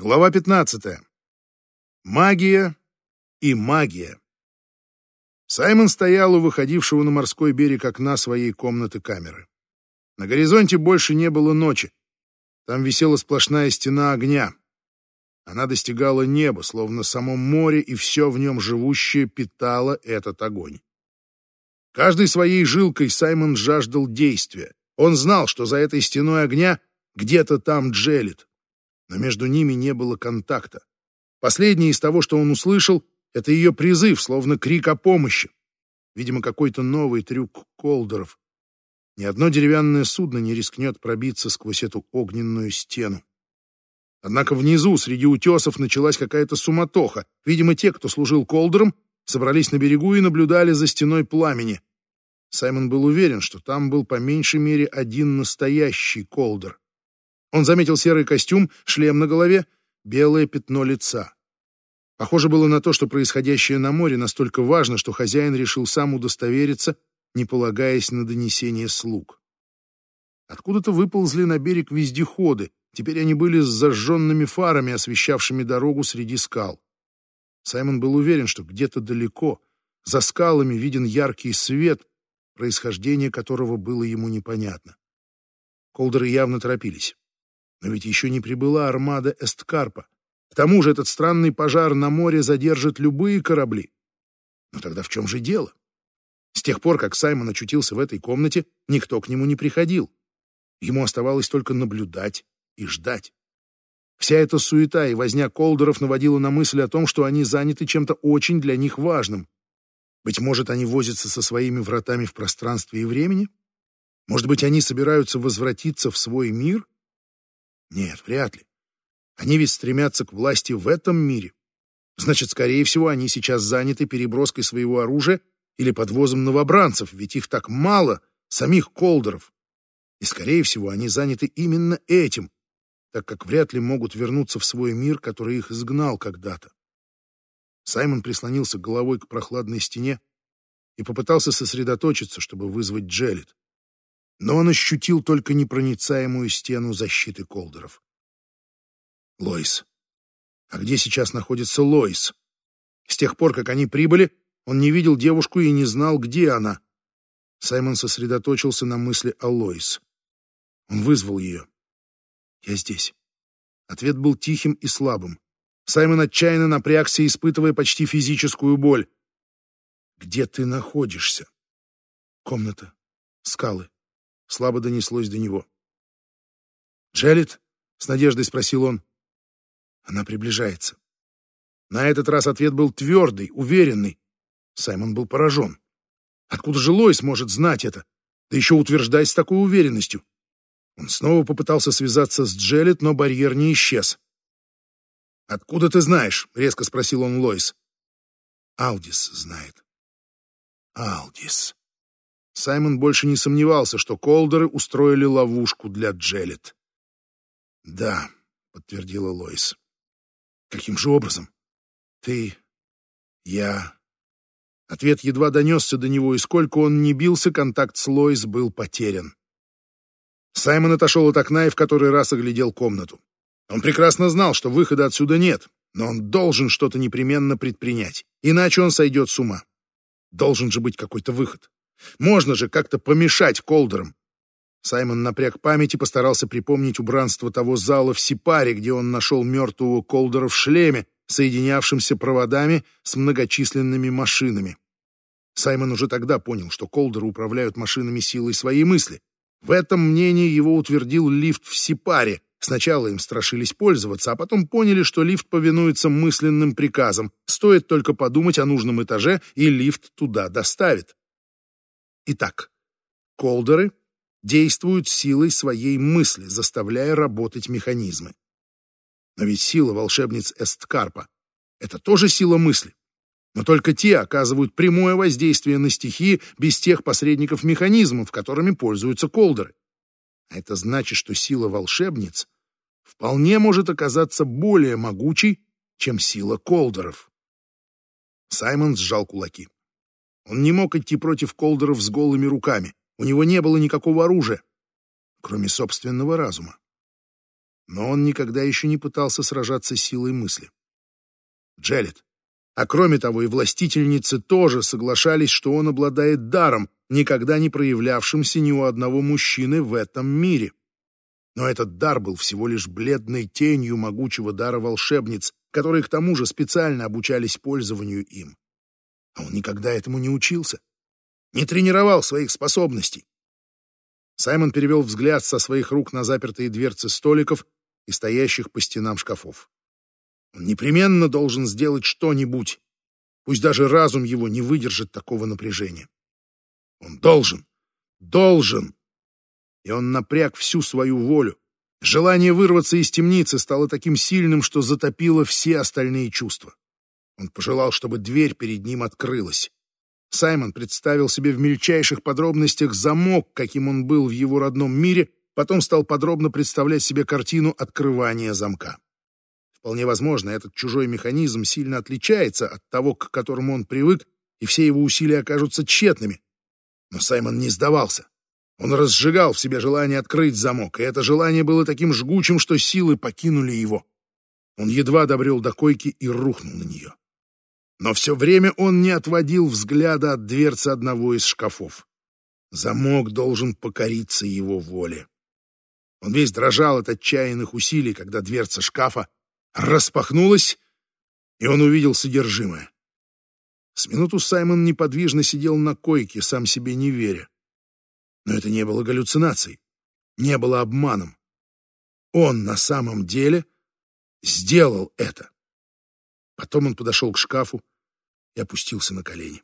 Глава 15. Магия и магия. Саймон стоял у выходившего на морской берег окна своей комнаты камеры. На горизонте больше не было ночи. Там висела сплошная стена огня. Она достигала неба, словно само море, и все в нем живущее питало этот огонь. Каждой своей жилкой Саймон жаждал действия. Он знал, что за этой стеной огня где-то там джелит, но между ними не было контакта. Последнее из того, что он услышал, это ее призыв, словно крик о помощи. Видимо, какой-то новый трюк колдеров. Ни одно деревянное судно не рискнет пробиться сквозь эту огненную стену. Однако внизу, среди утесов, началась какая-то суматоха. Видимо, те, кто служил колдером, собрались на берегу и наблюдали за стеной пламени. Саймон был уверен, что там был по меньшей мере один настоящий колдер. Он заметил серый костюм, шлем на голове, белое пятно лица. Похоже было на то, что происходящее на море настолько важно, что хозяин решил сам удостовериться, не полагаясь на донесение слуг. Откуда-то выползли на берег вездеходы, теперь они были с зажженными фарами, освещавшими дорогу среди скал. Саймон был уверен, что где-то далеко, за скалами, виден яркий свет, происхождение которого было ему непонятно. Колдеры явно торопились. Но ведь еще не прибыла армада Эсткарпа. К тому же этот странный пожар на море задержит любые корабли. Но тогда в чем же дело? С тех пор, как Саймон очутился в этой комнате, никто к нему не приходил. Ему оставалось только наблюдать и ждать. Вся эта суета и возня колдеров наводила на мысль о том, что они заняты чем-то очень для них важным. Быть может, они возятся со своими вратами в пространстве и времени? Может быть, они собираются возвратиться в свой мир? Нет, вряд ли. Они ведь стремятся к власти в этом мире. Значит, скорее всего, они сейчас заняты переброской своего оружия или подвозом новобранцев, ведь их так мало, самих колдеров. И, скорее всего, они заняты именно этим, так как вряд ли могут вернуться в свой мир, который их изгнал когда-то. Саймон прислонился головой к прохладной стене и попытался сосредоточиться, чтобы вызвать Джелит но он ощутил только непроницаемую стену защиты колдеров. Лоис. А где сейчас находится Лоис? С тех пор, как они прибыли, он не видел девушку и не знал, где она. Саймон сосредоточился на мысли о Лоис. Он вызвал ее. «Я здесь». Ответ был тихим и слабым. Саймон отчаянно напрягся, испытывая почти физическую боль. «Где ты находишься?» «Комната. Скалы слабо донеслось до него. «Джелит?» — с надеждой спросил он. Она приближается. На этот раз ответ был твердый, уверенный. Саймон был поражен. Откуда же Лойс может знать это? Да еще утверждать с такой уверенностью. Он снова попытался связаться с Джелит, но барьер не исчез. «Откуда ты знаешь?» — резко спросил он Лойс. «Алдис знает». «Алдис». Саймон больше не сомневался, что колдеры устроили ловушку для Джелет. «Да», — подтвердила Лоис. «Каким же образом? Ты... я...» Ответ едва донесся до него, и сколько он не бился, контакт с Лоис был потерян. Саймон отошел от окна и в который раз оглядел комнату. Он прекрасно знал, что выхода отсюда нет, но он должен что-то непременно предпринять, иначе он сойдет с ума. Должен же быть какой-то выход. Можно же как-то помешать колдерам. Саймон напряг память и постарался припомнить убранство того зала в Сипаре, где он нашел мертвого колдера в шлеме, соединявшимся проводами с многочисленными машинами. Саймон уже тогда понял, что колдеры управляют машинами силой своей мысли. В этом мнении его утвердил лифт в Сипаре. Сначала им страшились пользоваться, а потом поняли, что лифт повинуется мысленным приказам. Стоит только подумать о нужном этаже, и лифт туда доставит. Итак, колдеры действуют силой своей мысли, заставляя работать механизмы. Но ведь сила волшебниц Эсткарпа — это тоже сила мысли. Но только те оказывают прямое воздействие на стихии без тех посредников механизмов, которыми пользуются колдеры. А это значит, что сила волшебниц вполне может оказаться более могучей, чем сила колдеров. Саймон сжал кулаки. Он не мог идти против колдеров с голыми руками. У него не было никакого оружия, кроме собственного разума. но он никогда еще не пытался сражаться силой мысли. Джелет. А кроме того, и властительницы тоже соглашались, что он обладает даром, никогда не проявлявшимся ни у одного мужчины в этом мире. Но этот дар был всего лишь бледной тенью могучего дара волшебниц, которые к тому же специально обучались пользованию им. А он никогда этому не учился, не тренировал своих способностей. Саймон перевел взгляд со своих рук на запертые дверцы столиков и стоящих по стенам шкафов. Он непременно должен сделать что-нибудь, пусть даже разум его не выдержит такого напряжения. Он должен, должен. И он напряг всю свою волю. Желание вырваться из темницы стало таким сильным, что затопило все остальные чувства. Он пожелал, чтобы дверь перед ним открылась. Саймон представил себе в мельчайших подробностях замок, каким он был в его родном мире, потом стал подробно представлять себе картину открывания замка. Вполне возможно, этот чужой механизм сильно отличается от того, к которому он привык, и все его усилия окажутся тщетными. Но Саймон не сдавался. Он разжигал в себе желание открыть замок, и это желание было таким жгучим, что силы покинули его. Он едва добрел до койки и рухнул на нее. Но все время он не отводил взгляда от дверцы одного из шкафов. Замок должен покориться его воле. Он весь дрожал от отчаянных усилий, когда дверца шкафа распахнулась, и он увидел содержимое. С минуту Саймон неподвижно сидел на койке, сам себе не веря. Но это не было галлюцинацией, не было обманом. Он на самом деле сделал это. Потом он подошел к шкафу и опустился на колени.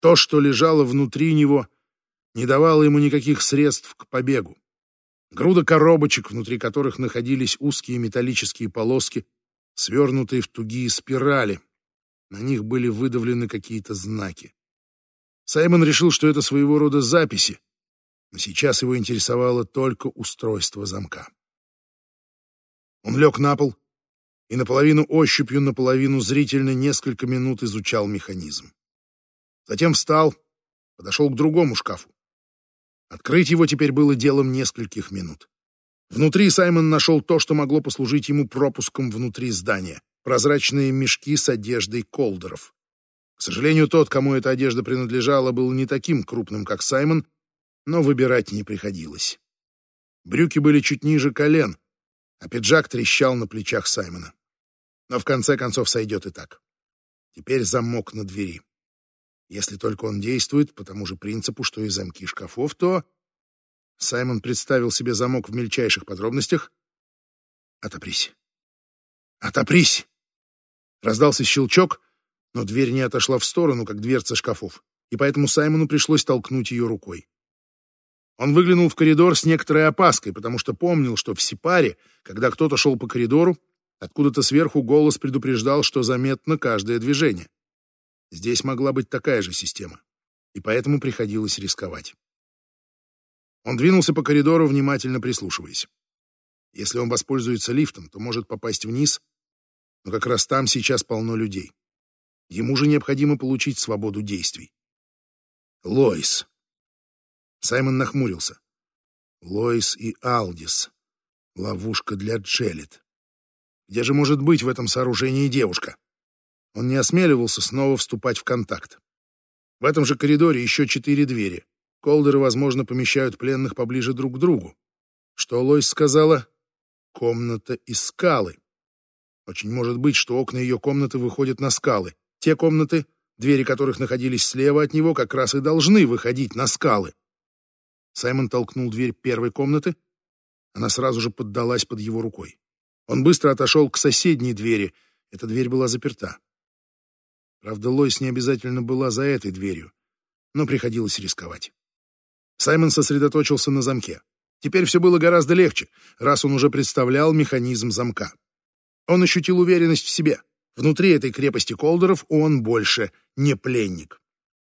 То, что лежало внутри него, не давало ему никаких средств к побегу. Груда коробочек, внутри которых находились узкие металлические полоски, свернутые в тугие спирали, на них были выдавлены какие-то знаки. Саймон решил, что это своего рода записи, но сейчас его интересовало только устройство замка. Он лег на пол и наполовину ощупью, наполовину зрительно несколько минут изучал механизм. Затем встал, подошел к другому шкафу. Открыть его теперь было делом нескольких минут. Внутри Саймон нашел то, что могло послужить ему пропуском внутри здания прозрачные мешки с одеждой колдеров. К сожалению, тот, кому эта одежда принадлежала, был не таким крупным, как Саймон, но выбирать не приходилось. Брюки были чуть ниже колен, а пиджак трещал на плечах Саймона. Но в конце концов сойдет и так. Теперь замок на двери. Если только он действует по тому же принципу, что и замки шкафов, то... Саймон представил себе замок в мельчайших подробностях. Отопрись. Отопрись! Раздался щелчок, но дверь не отошла в сторону, как дверца шкафов, и поэтому Саймону пришлось толкнуть ее рукой. Он выглянул в коридор с некоторой опаской, потому что помнил, что в Сипаре, когда кто-то шел по коридору, откуда-то сверху голос предупреждал, что заметно каждое движение. Здесь могла быть такая же система, и поэтому приходилось рисковать. Он двинулся по коридору, внимательно прислушиваясь. Если он воспользуется лифтом, то может попасть вниз но как раз там сейчас полно людей. Ему же необходимо получить свободу действий. Лоис. Саймон нахмурился. Лоис и Алдис. Ловушка для Джелет. Где же может быть в этом сооружении девушка? Он не осмеливался снова вступать в контакт. В этом же коридоре еще четыре двери. Колдеры, возможно, помещают пленных поближе друг к другу. Что Лоис сказала? Комната из скалы. Очень может быть, что окна ее комнаты выходят на скалы. Те комнаты, двери которых находились слева от него, как раз и должны выходить на скалы. Саймон толкнул дверь первой комнаты. Она сразу же поддалась под его рукой. Он быстро отошел к соседней двери. Эта дверь была заперта. Правда, Лойс не обязательно была за этой дверью, но приходилось рисковать. Саймон сосредоточился на замке. Теперь все было гораздо легче, раз он уже представлял механизм замка. Он ощутил уверенность в себе. Внутри этой крепости Колдеров он больше не пленник.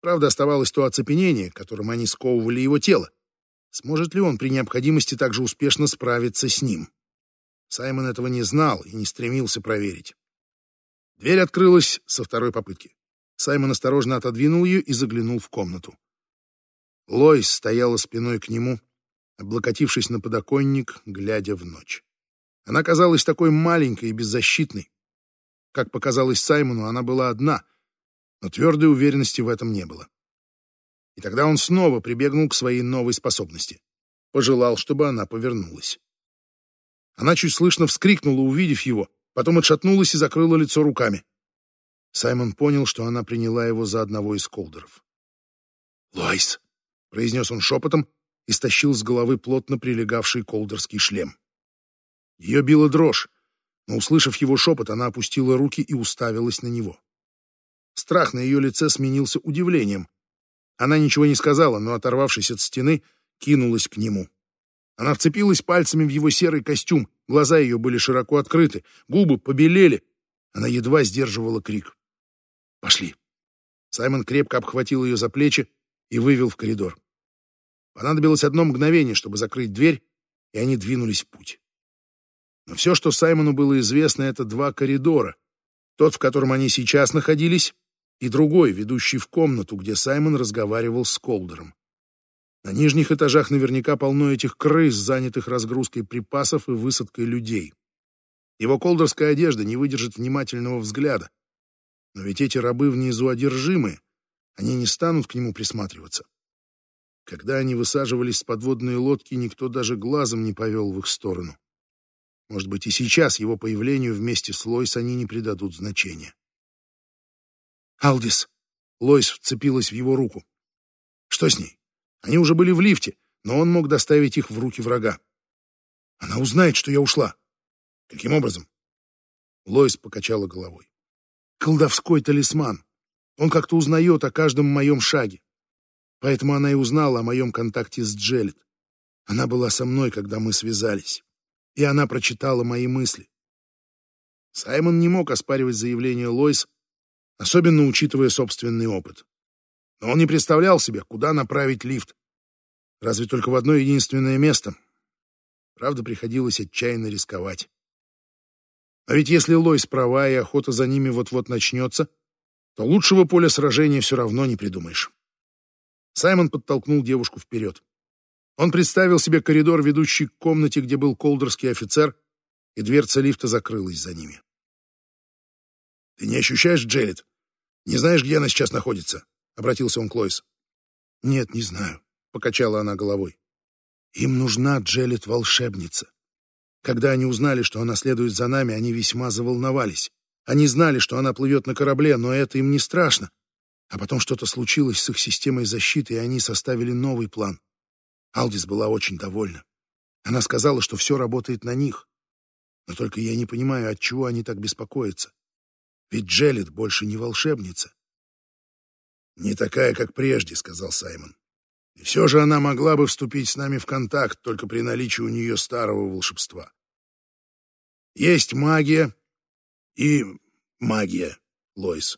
Правда, оставалось то оцепенение, которым они сковывали его тело. Сможет ли он при необходимости также успешно справиться с ним? Саймон этого не знал и не стремился проверить. Дверь открылась со второй попытки. Саймон осторожно отодвинул ее и заглянул в комнату. Лойс стояла спиной к нему, облокотившись на подоконник, глядя в ночь. Она казалась такой маленькой и беззащитной. Как показалось Саймону, она была одна, но твердой уверенности в этом не было. И тогда он снова прибегнул к своей новой способности. Пожелал, чтобы она повернулась. Она чуть слышно вскрикнула, увидев его, потом отшатнулась и закрыла лицо руками. Саймон понял, что она приняла его за одного из колдеров. «Лойс!» — произнес он шепотом и стащил с головы плотно прилегавший колдерский шлем. Ее била дрожь, но, услышав его шепот, она опустила руки и уставилась на него. Страх на ее лице сменился удивлением. Она ничего не сказала, но, оторвавшись от стены, кинулась к нему. Она вцепилась пальцами в его серый костюм, глаза ее были широко открыты, губы побелели. Она едва сдерживала крик. «Пошли!» Саймон крепко обхватил ее за плечи и вывел в коридор. Понадобилось одно мгновение, чтобы закрыть дверь, и они двинулись в путь. Но все, что Саймону было известно, это два коридора. Тот, в котором они сейчас находились, и другой, ведущий в комнату, где Саймон разговаривал с Колдером. На нижних этажах наверняка полно этих крыс, занятых разгрузкой припасов и высадкой людей. Его колдерская одежда не выдержит внимательного взгляда. Но ведь эти рабы внизу одержимы, они не станут к нему присматриваться. Когда они высаживались с подводной лодки, никто даже глазом не повел в их сторону. Может быть, и сейчас его появлению вместе с Лойс они не придадут значения. «Алдис!» — Лойс вцепилась в его руку. «Что с ней?» Они уже были в лифте, но он мог доставить их в руки врага. Она узнает, что я ушла. Каким образом? Лоис покачала головой. Колдовской талисман. Он как-то узнает о каждом моем шаге. Поэтому она и узнала о моем контакте с Джелет. Она была со мной, когда мы связались и она прочитала мои мысли. Саймон не мог оспаривать заявление Лойс, особенно учитывая собственный опыт. Но он не представлял себе, куда направить лифт. Разве только в одно единственное место. Правда, приходилось отчаянно рисковать. А ведь если Лойс права и охота за ними вот-вот начнется, то лучшего поля сражения все равно не придумаешь. Саймон подтолкнул девушку вперед. Он представил себе коридор, ведущий к комнате, где был колдерский офицер, и дверца лифта закрылась за ними. «Ты не ощущаешь, Джелет? Не знаешь, где она сейчас находится?» — обратился он к Лойс. «Нет, не знаю», — покачала она головой. «Им нужна Джелет-волшебница. Когда они узнали, что она следует за нами, они весьма заволновались. Они знали, что она плывет на корабле, но это им не страшно. А потом что-то случилось с их системой защиты, и они составили новый план. Алдис была очень довольна. Она сказала, что все работает на них. Но только я не понимаю, от чего они так беспокоятся. Ведь Джелет больше не волшебница. «Не такая, как прежде», — сказал Саймон. «И все же она могла бы вступить с нами в контакт только при наличии у нее старого волшебства. Есть магия и магия, Лойс.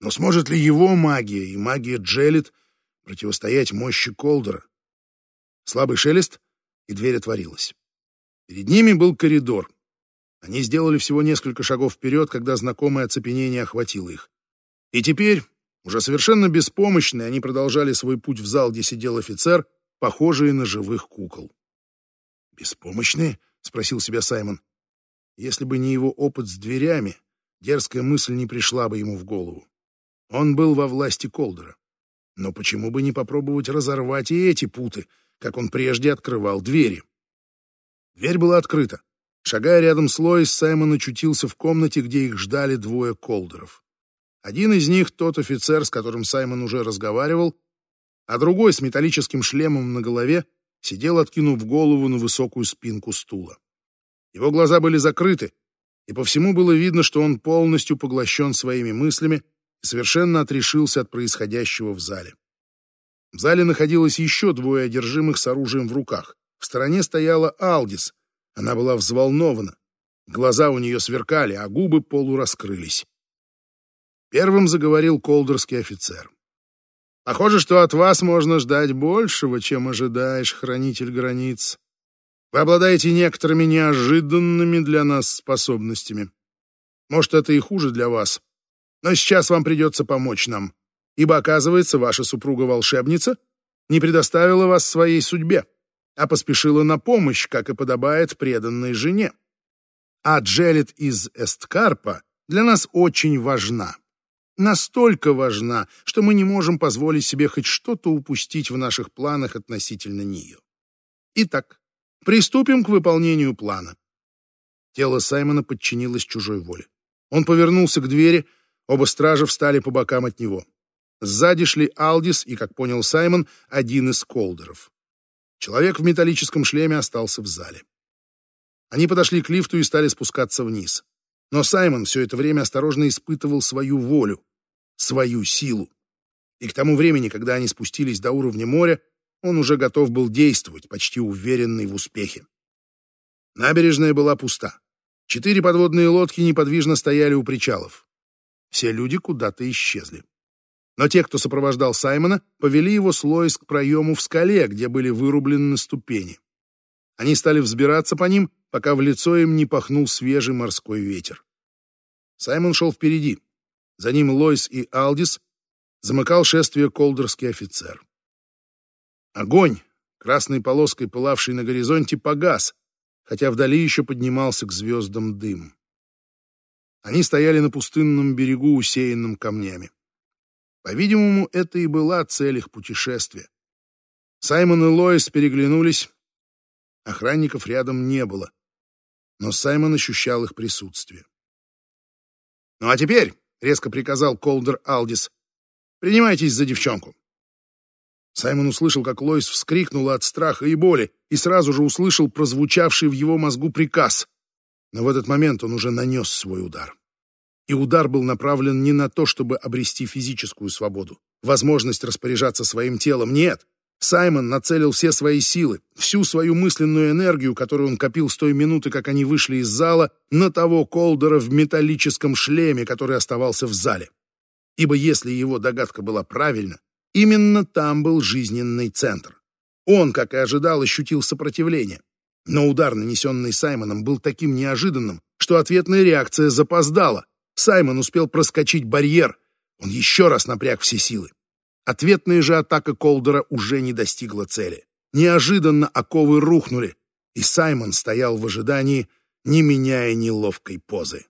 Но сможет ли его магия и магия Джелет противостоять мощи Колдера? Слабый шелест, и дверь отворилась. Перед ними был коридор. Они сделали всего несколько шагов вперед, когда знакомое оцепенение охватило их. И теперь, уже совершенно беспомощные, они продолжали свой путь в зал, где сидел офицер, похожий на живых кукол. «Беспомощные?» — спросил себя Саймон. Если бы не его опыт с дверями, дерзкая мысль не пришла бы ему в голову. Он был во власти Колдера. Но почему бы не попробовать разорвать и эти путы, как он прежде открывал двери. Дверь была открыта. Шагая рядом с Лоис, Саймон очутился в комнате, где их ждали двое колдеров. Один из них — тот офицер, с которым Саймон уже разговаривал, а другой с металлическим шлемом на голове сидел, откинув голову на высокую спинку стула. Его глаза были закрыты, и по всему было видно, что он полностью поглощен своими мыслями и совершенно отрешился от происходящего в зале. В зале находилось еще двое одержимых с оружием в руках. В стороне стояла Алдис. Она была взволнована. Глаза у нее сверкали, а губы полураскрылись. Первым заговорил колдерский офицер. «Похоже, что от вас можно ждать большего, чем ожидаешь, хранитель границ. Вы обладаете некоторыми неожиданными для нас способностями. Может, это и хуже для вас, но сейчас вам придется помочь нам ибо, оказывается, ваша супруга-волшебница не предоставила вас своей судьбе. А поспешила на помощь, как и подобает преданной жене. А Джелет из Эсткарпа для нас очень важна. Настолько важна, что мы не можем позволить себе хоть что-то упустить в наших планах относительно нее. Итак, приступим к выполнению плана. Тело Саймона подчинилось чужой воле. Он повернулся к двери, оба стража встали по бокам от него. Сзади шли Алдис и, как понял Саймон, один из колдеров. Человек в металлическом шлеме остался в зале. Они подошли к лифту и стали спускаться вниз. Но Саймон все это время осторожно испытывал свою волю, свою силу. И к тому времени, когда они спустились до уровня моря, он уже готов был действовать, почти уверенный в успехе. Набережная была пуста. Четыре подводные лодки неподвижно стояли у причалов. Все люди куда-то исчезли. Но те, кто сопровождал Саймона, повели его с Лоис к проему в скале, где были вырублены ступени. Они стали взбираться по ним, пока в лицо им не пахнул свежий морской ветер. Саймон шел впереди. За ним Лоис и Алдис замыкал шествие колдерский офицер. Огонь, красной полоской пылавший на горизонте, погас, хотя вдали еще поднимался к звездам дым. Они стояли на пустынном берегу, усеянном камнями. По-видимому, это и была цель их путешествия. Саймон и Лоис переглянулись. Охранников рядом не было, но Саймон ощущал их присутствие. «Ну а теперь», — резко приказал Колдер Алдис, — «принимайтесь за девчонку». Саймон услышал, как Лоис вскрикнула от страха и боли, и сразу же услышал прозвучавший в его мозгу приказ. Но в этот момент он уже нанес свой удар. И удар был направлен не на то, чтобы обрести физическую свободу, возможность распоряжаться своим телом. Нет. Саймон нацелил все свои силы, всю свою мысленную энергию, которую он копил с той минуты, как они вышли из зала, на того Колдера в металлическом шлеме, который оставался в зале. Ибо если его догадка была правильна, именно там был жизненный центр. Он, как и ожидал, ощутил сопротивление. Но удар, нанесенный Саймоном, был таким неожиданным, что ответная реакция запоздала. Саймон успел проскочить барьер. Он еще раз напряг все силы. Ответная же атака Колдера уже не достигла цели. Неожиданно оковы рухнули, и Саймон стоял в ожидании, не меняя неловкой позы.